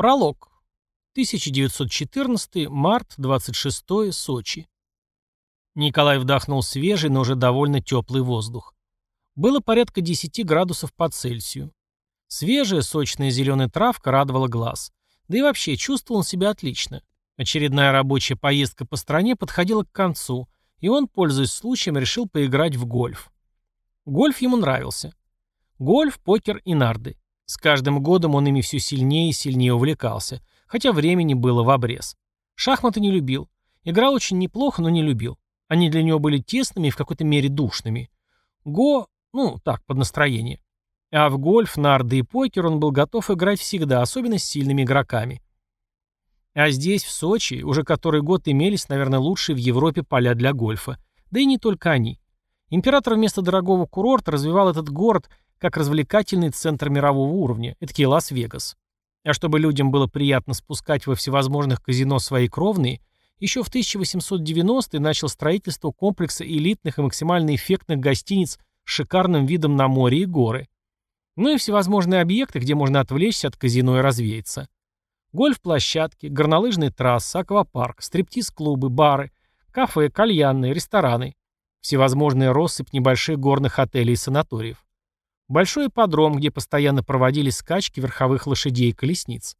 Пролог. 1914, март, 26, Сочи. Николай вдохнул свежий, но уже довольно теплый воздух. Было порядка 10 градусов по Цельсию. Свежая, сочная зеленая травка радовала глаз. Да и вообще, чувствовал он себя отлично. Очередная рабочая поездка по стране подходила к концу, и он, пользуясь случаем, решил поиграть в гольф. Гольф ему нравился. Гольф, покер и нарды. С каждым годом он ими все сильнее и сильнее увлекался, хотя времени было в обрез. Шахматы не любил. Играл очень неплохо, но не любил. Они для него были тесными и в какой-то мере душными. Го, ну, так, под настроение. А в гольф, нарды и покер он был готов играть всегда, особенно с сильными игроками. А здесь, в Сочи, уже который год имелись, наверное, лучшие в Европе поля для гольфа. Да и не только они. Император вместо дорогого курорта развивал этот город как развлекательный центр мирового уровня, это Лас-Вегас. А чтобы людям было приятно спускать во всевозможных казино свои кровные, еще в 1890-е начал строительство комплекса элитных и максимально эффектных гостиниц с шикарным видом на море и горы. Ну и всевозможные объекты, где можно отвлечься от казино и развеяться. Гольф-площадки, горнолыжные трассы, аквапарк, стриптиз-клубы, бары, кафе, кальянные, рестораны. Всевозможные россыпь небольших горных отелей и санаториев. Большой ипподром, где постоянно проводились скачки верховых лошадей и колесниц.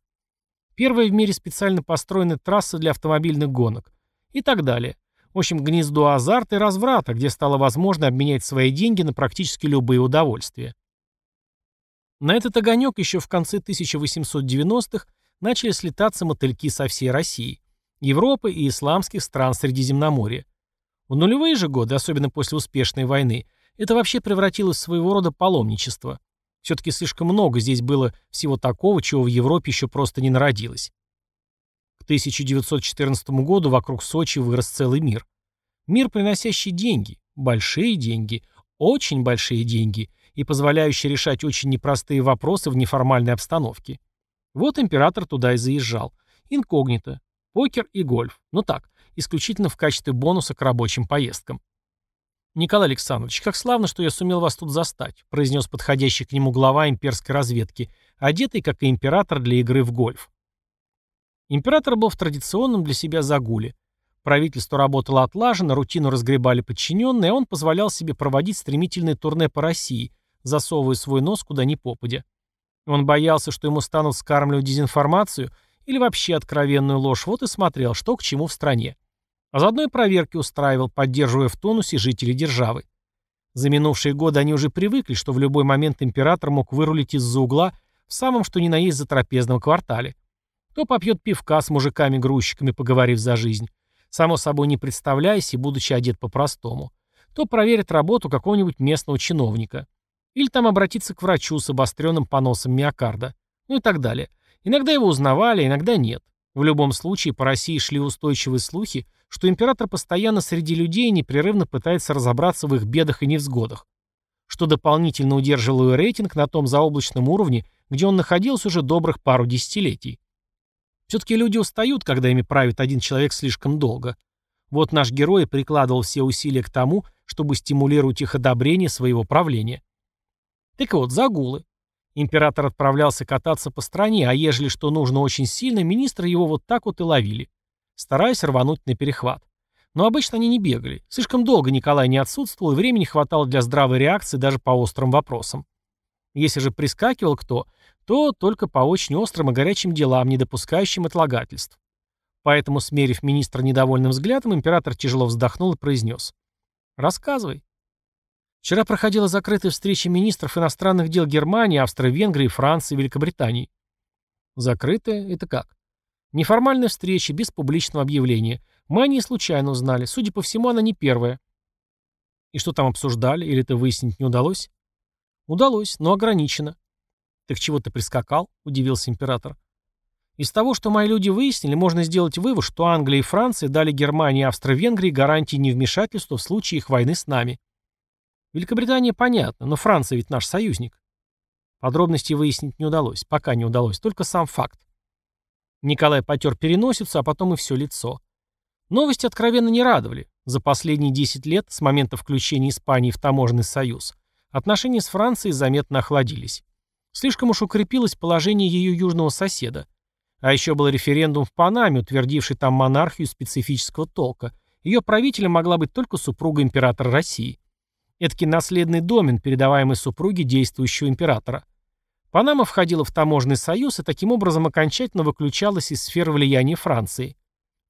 Первая в мире специально построенная трасса для автомобильных гонок. И так далее. В общем, гнездо азарта и разврата, где стало возможно обменять свои деньги на практически любые удовольствия. На этот огонек еще в конце 1890-х начали слетаться мотыльки со всей России, Европы и исламских стран Средиземноморья. В нулевые же годы, особенно после успешной войны, это вообще превратилось в своего рода паломничество. Все-таки слишком много здесь было всего такого, чего в Европе еще просто не народилось. К 1914 году вокруг Сочи вырос целый мир. Мир, приносящий деньги, большие деньги, очень большие деньги и позволяющий решать очень непростые вопросы в неформальной обстановке. Вот император туда и заезжал. Инкогнито. Покер и гольф. Ну так, исключительно в качестве бонуса к рабочим поездкам. «Николай Александрович, как славно, что я сумел вас тут застать», произнес подходящий к нему глава имперской разведки, одетый, как и император, для игры в гольф. Император был в традиционном для себя загуле. Правительство работало отлаженно, рутину разгребали подчиненные, а он позволял себе проводить стремительное турне по России, засовывая свой нос куда ни попадя. Он боялся, что ему станут скармливать дезинформацию или вообще откровенную ложь, вот и смотрел, что к чему в стране. А заодно и проверки устраивал, поддерживая в тонусе жителей державы. За минувшие годы они уже привыкли, что в любой момент император мог вырулить из-за угла в самом что ни на есть затрапезном квартале. То попьет пивка с мужиками-грузчиками, поговорив за жизнь, само собой не представляясь и будучи одет по-простому, то проверит работу какого-нибудь местного чиновника. Или там обратиться к врачу с обостренным поносом миокарда. Ну и так далее. Иногда его узнавали, иногда нет. В любом случае, по России шли устойчивые слухи, что император постоянно среди людей непрерывно пытается разобраться в их бедах и невзгодах, что дополнительно удерживало его рейтинг на том заоблачном уровне, где он находился уже добрых пару десятилетий. Все-таки люди устают, когда ими правит один человек слишком долго. Вот наш герой прикладывал все усилия к тому, чтобы стимулировать их одобрение своего правления. Так вот, загулы. Император отправлялся кататься по стране, а ежели что нужно очень сильно, министры его вот так вот и ловили стараясь рвануть на перехват. Но обычно они не бегали. Слишком долго Николай не отсутствовал, и времени хватало для здравой реакции даже по острым вопросам. Если же прискакивал кто, то только по очень острым и горячим делам, не допускающим отлагательств. Поэтому, смерив министра недовольным взглядом, император тяжело вздохнул и произнес. «Рассказывай». Вчера проходила закрытая встреча министров иностранных дел Германии, Австро-Венгрии, Франции, Великобритании. Закрытая? Это как? Неформальная встреча, без публичного объявления. Мы о ней случайно узнали. Судя по всему, она не первая. И что там обсуждали? Или это выяснить не удалось? Удалось, но ограничено. Так чего ты прискакал? Удивился император. Из того, что мои люди выяснили, можно сделать вывод, что Англия и Франция дали Германии и Австро-Венгрии гарантии невмешательства в случае их войны с нами. Великобритания понятно, но Франция ведь наш союзник. Подробностей выяснить не удалось, пока не удалось, только сам факт. Николай потер переносицу, а потом и все лицо. Новости откровенно не радовали. За последние 10 лет, с момента включения Испании в таможенный союз, отношения с Францией заметно охладились. Слишком уж укрепилось положение ее южного соседа. А еще был референдум в Панаме, утвердивший там монархию специфического толка. Ее правителем могла быть только супруга императора России. Эдакий наследный домен, передаваемый супруге действующего императора. Панама входила в таможенный союз и таким образом окончательно выключалась из сферы влияния Франции.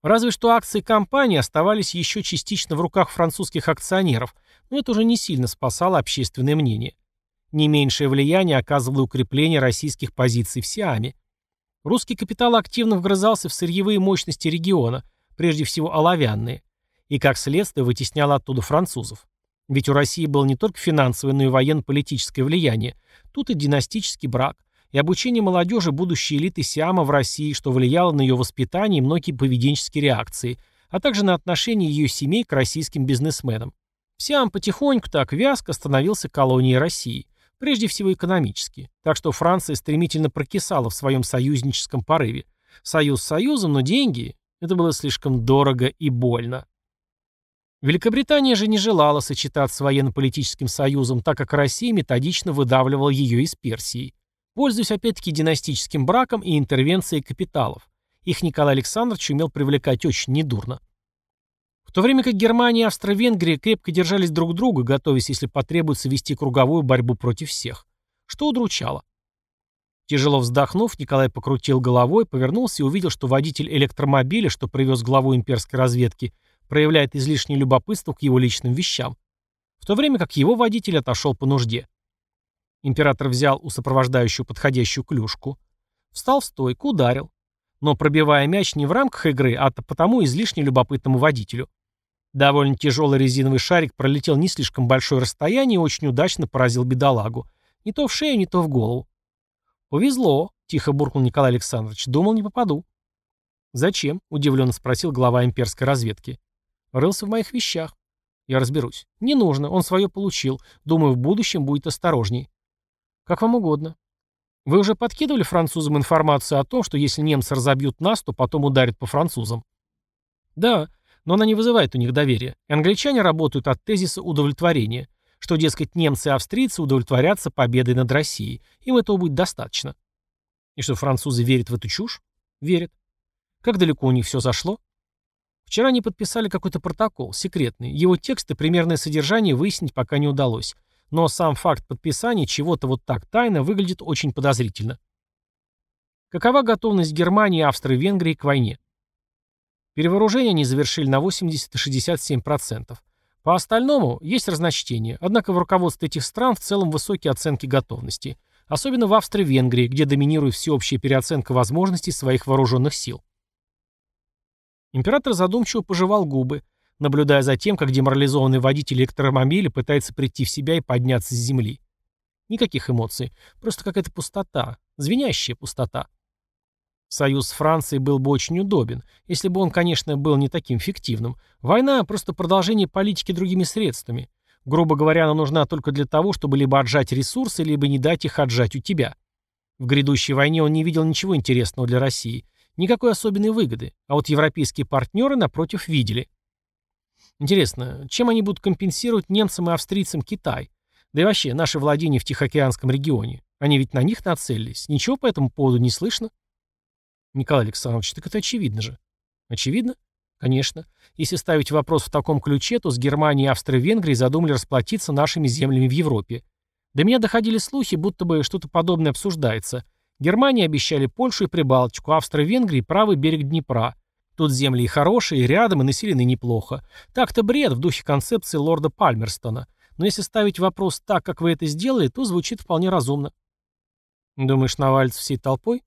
Разве что акции компании оставались еще частично в руках французских акционеров, но это уже не сильно спасало общественное мнение. Не меньшее влияние оказывало укрепление российских позиций в Сиаме. Русский капитал активно вгрызался в сырьевые мощности региона, прежде всего оловянные, и как следствие вытеснял оттуда французов. Ведь у России было не только финансовое, но и военно-политическое влияние. Тут и династический брак, и обучение молодежи будущей элиты Сиама в России, что влияло на ее воспитание и многие поведенческие реакции, а также на отношение ее семей к российским бизнесменам. Сиам потихоньку так вязко становился колонией России, прежде всего экономически, так что Франция стремительно прокисала в своем союзническом порыве. Союз союзом, но деньги – это было слишком дорого и больно. Великобритания же не желала сочетаться с военно-политическим союзом, так как Россия методично выдавливала ее из Персии, пользуясь опять-таки династическим браком и интервенцией капиталов. Их Николай Александрович умел привлекать очень недурно. В то время как Германия и Австро-Венгрия крепко держались друг друга, готовясь, если потребуется, вести круговую борьбу против всех, что удручало. Тяжело вздохнув, Николай покрутил головой, повернулся и увидел, что водитель электромобиля, что привез главу имперской разведки, проявляет излишнее любопытство к его личным вещам, в то время как его водитель отошел по нужде. Император взял у сопровождающего подходящую клюшку, встал в стойку, ударил, но пробивая мяч не в рамках игры, а потому излишне любопытному водителю. Довольно тяжелый резиновый шарик пролетел не слишком большое расстояние и очень удачно поразил бедолагу. Не то в шею, не то в голову. «Повезло», — тихо буркнул Николай Александрович. «Думал, не попаду». «Зачем?» — удивленно спросил глава имперской разведки. Рылся в моих вещах. Я разберусь. Не нужно, он свое получил. Думаю, в будущем будет осторожней. Как вам угодно. Вы уже подкидывали французам информацию о том, что если немцы разобьют нас, то потом ударят по французам? Да, но она не вызывает у них доверия. англичане работают от тезиса удовлетворения, что, дескать, немцы и австрийцы удовлетворятся победой над Россией. Им этого будет достаточно. И что французы верят в эту чушь? Верят. Как далеко у них все зашло? Вчера они подписали какой-то протокол, секретный. Его текст и примерное содержание выяснить пока не удалось. Но сам факт подписания чего-то вот так тайно выглядит очень подозрительно. Какова готовность Германии и Австро-Венгрии к войне? Перевооружение они завершили на 80-67%. По остальному есть разночтение, однако в руководстве этих стран в целом высокие оценки готовности, особенно в Австро-Венгрии, где доминирует всеобщая переоценка возможностей своих вооруженных сил. Император задумчиво пожевал губы, наблюдая за тем, как деморализованный водитель электромобиля пытается прийти в себя и подняться с земли. Никаких эмоций, просто какая-то пустота, звенящая пустота. Союз с Францией был бы очень удобен, если бы он, конечно, был не таким фиктивным. Война – просто продолжение политики другими средствами. Грубо говоря, она нужна только для того, чтобы либо отжать ресурсы, либо не дать их отжать у тебя. В грядущей войне он не видел ничего интересного для России – Никакой особенной выгоды, а вот европейские партнеры, напротив, видели. Интересно, чем они будут компенсировать немцам и австрийцам Китай? Да и вообще, наши владения в Тихоокеанском регионе. Они ведь на них нацелились. Ничего по этому поводу не слышно? Николай Александрович, так это очевидно же. Очевидно? Конечно. Если ставить вопрос в таком ключе, то с Германией и Австро-Венгрией задумали расплатиться нашими землями в Европе. До меня доходили слухи, будто бы что-то подобное обсуждается – Германии обещали Польшу и Прибалтику, Австро-Венгрии правый берег Днепра. Тут земли и хорошие, и рядом, и населены неплохо. Так-то бред в духе концепции лорда Пальмерстона. Но если ставить вопрос так, как вы это сделали, то звучит вполне разумно. Думаешь, навалится всей толпой?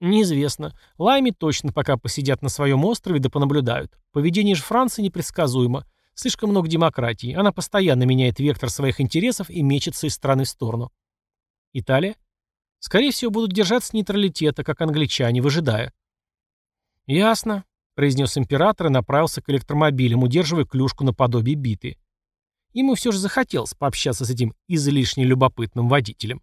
Неизвестно. Лайми точно пока посидят на своем острове да понаблюдают. Поведение же Франции непредсказуемо. Слишком много демократии. Она постоянно меняет вектор своих интересов и мечется из страны в сторону. Италия? Скорее всего, будут держаться нейтралитета, как англичане, выжидая. «Ясно», — произнес император и направился к электромобилям, удерживая клюшку наподобие биты. Ему все же захотелось пообщаться с этим излишне любопытным водителем.